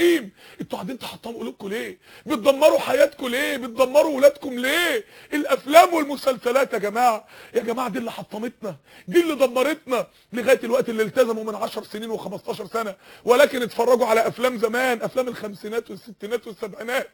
عظيم أنتوا قاعدين تحطموا قلوبكم ليه؟ بتدمروا حياتكم ليه؟ بتدمروا ولادكم ليه؟ الافلام والمسلسلات يا جماعة. يا جماعة دي اللي حطمتنا. دي اللي دمرتنا لغاية الوقت اللي التزموا من 10 سنين و15 سنة. ولكن اتفرجوا على افلام زمان افلام الخمسينات والستينات والسبعينات.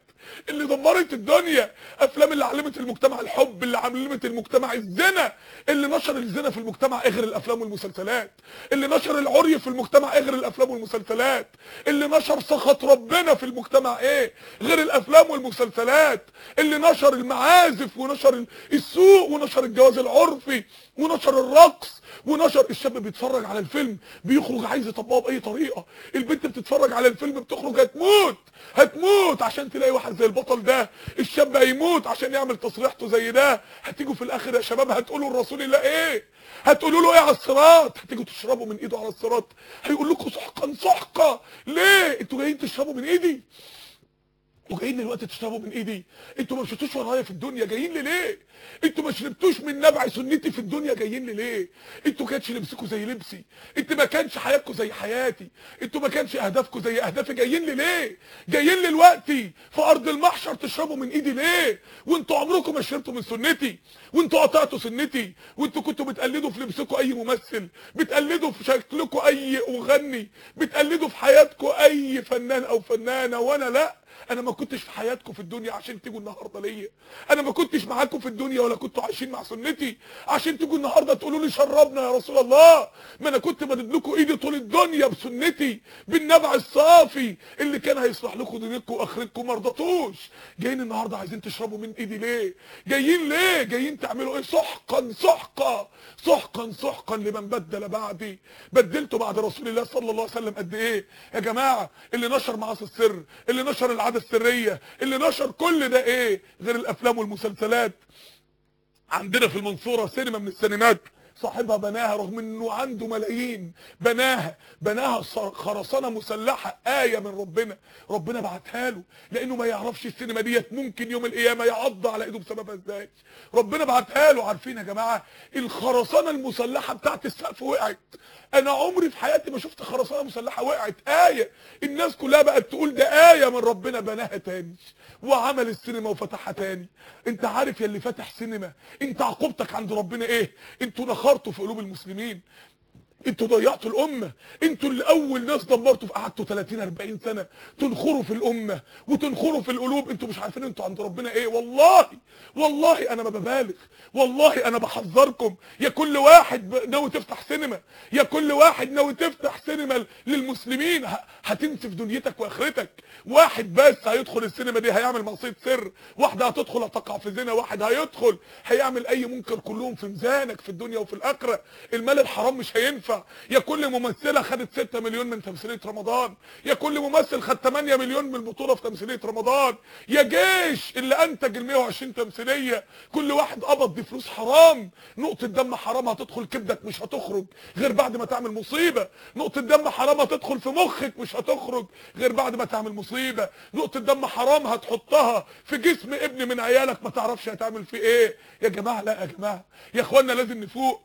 اللي دمرت الدنيا. افلام اللي علمت المجتمع الحب اللي علمت المجتمع الزنا. اللي نشر الزنا في المجتمع غير الافلام والمسلسلات. اللي نشر العري في المجتمع غير الافلام والمسلسلات. اللي نشر سخط ربنا في المجتمع إيه؟ غير الأفلام والمسلسلات اللي نشر المعازف ونشر السوق ونشر الجواز العرفي ونشر الرقص ونشر الشاب بيتفرج على الفيلم بيخرج عايز يطبقه بأي طريقة. البنت بتتفرج على الفيلم بتخرج هتموت هتموت عشان تلاقي واحد زي البطل ده. الشاب هيموت عشان يعمل تصريحته زي ده. هتيجوا في الآخر يا شباب هتقولوا لرسول الله إيه؟ هتقولوا له إيه على الصراط؟ هتيجوا تشربوا من إيده على الصراط. هيقول لكم سحقا سحقا ليه؟ أنتوا جايين تشربوا من إيدي. أنتوا جايين دلوقتي تشربوا من ايدي. أنتوا ما مشيتوش ورايا في الدنيا جايين لي ليه؟ أنتوا ما شربتوش من نبع سنتي في الدنيا جايين لي ليه؟ أنتوا كانش لبسكم زي لبسي. انت ما كانش حياتكم زي حياتي. أنتوا ما كانش اهدافكم زي اهدافي. جايين لي ليه؟ جايين لي دلوقتي في ارض المحشر تشربوا من ايدي. ليه؟ وانتوا عمركم ما شربتوا من سنتي. وانتوا قطعتوا سنتي. وانتوا كنتوا بتقلدوا في لبسكم أي ممثل. بتقلدوا في شكلكم أي مغني بتقلدوا في حياتكم أي فنان أو فنانة. وأنا لأ. أنا ما كنتش في حياتكم في الدنيا عشان تيجوا النهارده ليا. أنا ما كنتش معاكم في الدنيا ولا كنتوا عايشين مع سنتي. عشان تيجوا النهارده تقولوا لي شربنا يا رسول الله. ما أنا كنت مدد لكم إيدي طول الدنيا بسنتي بالنبع الصافي اللي كان هيصلح لكم دنيتكم وآخرتكم ما رضتوش. جايين النهارده عايزين تشربوا من إيدي ليه؟ جايين ليه؟ جايين تعملوا إيه؟ سحقا سحقا سحقا سحقا لمن بدل بعدي. بدلته بعد رسول الله صلى الله عليه وسلم قد إيه؟ يا جماعة اللي نشر معاصي السر اللي نشر السرية اللي نشر كل ده إيه؟ غير الأفلام والمسلسلات. عندنا في المنصورة سينما من السينمات. صاحبها بناها رغم إنه عنده ملايين. بناها بناها خرسانة مسلحة آية من ربنا. ربنا بعتها له لأنه ما يعرفش السينما ديت ممكن يوم القيامة يعض على إيده بسببها إزاي ربنا بعتها له عارفين يا جماعة؟ الخرسانة المسلحة بتاعت السقف وقعت. أنا عمري في حياتي ما شفت خرسانة مسلحة وقعت. آية. الناس كلها بقت تقول ده آية من ربنا بناها تاني. وعمل السينما وفتحها تاني. أنت عارف يا اللي فاتح سينما أنت عقوبتك عند ربنا إيه؟ أنتوا نخرتوا في قلوب المسلمين. أنتوا ضيعتوا الأمة. أنتوا اللي أول ناس دمرتوا في قعدتوا 30 40 سنة. تنخروا في الأمة وتنخروا في القلوب. أنتوا مش عارفين أنتوا عند ربنا إيه. والله والله أنا ما ببالغ. والله أنا بحذركم. يا كل واحد ناوي تفتح سينما. يا كل واحد ناوي تفتح سينما للمسلمين. هتنسف دنيتك وآخرتك. واحد بس هيدخل السينما دي هيعمل معصيه سر. واحدة هتدخل هتقع في زنا. واحد هيدخل هيعمل أي منكر كلهم في ميزانك في الدنيا وفي الآخرة. المال الحرام مش هينفع. يا كل ممثلة خدت 6 مليون من تمثيلية رمضان. يا كل ممثل خد 8 مليون من البطولة في تمثيلية رمضان. يا جيش اللي أنتج ال 120 تمثيلية كل واحد قبض دي فلوس حرام. نقطة دم حرام هتدخل كبدك مش هتخرج. غير بعد ما تعمل مصيبة. نقطة دم حرام هتدخل في مخك مش هتخرج. غير بعد ما تعمل مصيبة. نقطة دم حرام هتحطها في جسم ابن من عيالك. ما تعرفش هتعمل فيه إيه. يا جماعة لا يا جماعة. يا اخوانا لازم نفوق.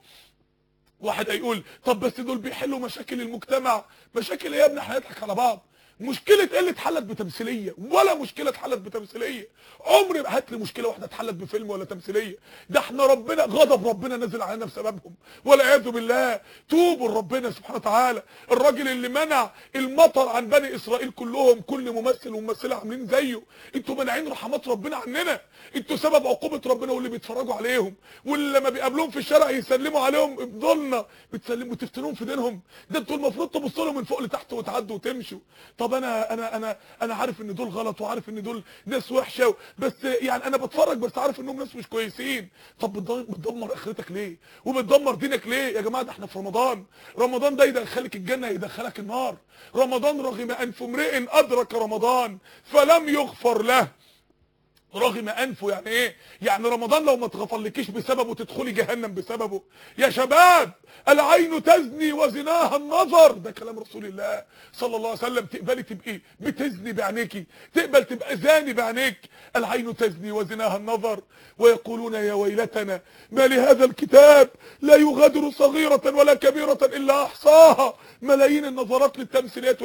واحد هيقول طب بس دول بيحلوا مشاكل المجتمع. مشاكل إيه يا ابني؟ هنضحك على بعض. مشكلة إيه اللي اتحلت بتمثيلية؟ ولا مشكلة اتحلت بتمثيلية. عمري ما هات لي مشكلة واحدة اتحلت بفيلم ولا تمثيلية. ده إحنا ربنا غضب ربنا نزل علينا بسببهم والعياذ بالله توبوا لربنا سبحانه وتعالى. الراجل اللي منع المطر عن بني إسرائيل كلهم كل ممثل وممثلة عاملين زيه. أنتوا مانعين رحمات ربنا عننا. أنتوا سبب عقوبة ربنا واللي بيتفرجوا عليهم. واللي لما بيقابلوهم في الشارع يسلموا عليهم افضلنا بتسلموا تفتنوهم في دينهم. ده أنتوا المفروض تبصوا لهم من فوق لتحت وتعدوا وتمشوا. طب أنا أنا أنا أنا عارف إن دول غلط وعارف إن دول ناس وحشة بس يعني أنا بتفرج بس عارف إنهم ناس مش كويسين. طب بتدمر أخرتك ليه؟ وبتدمر دينك ليه؟ يا جماعة ده إحنا في رمضان. رمضان ده يدخلك الجنة يدخلك النار. رمضان رغم انف امرئ أدرك رمضان فلم يغفر له. رغم أنفه يعني إيه؟ يعني رمضان لو ما اتغفرلكيش بسببه تدخلي جهنم بسببه. يا شباب العين تزني وزناها النظر. ده كلام رسول الله صلى الله عليه وسلم. تقبلي تبقي بتزني بعينيكي تقبل تبقى زاني بعينيك. العين تزني وزناها النظر. ويقولون يا ويلتنا ما لهذا الكتاب؟ لا يغادر صغيرة ولا كبيرة إلا أحصاها. ملايين النظرات للتمثيليات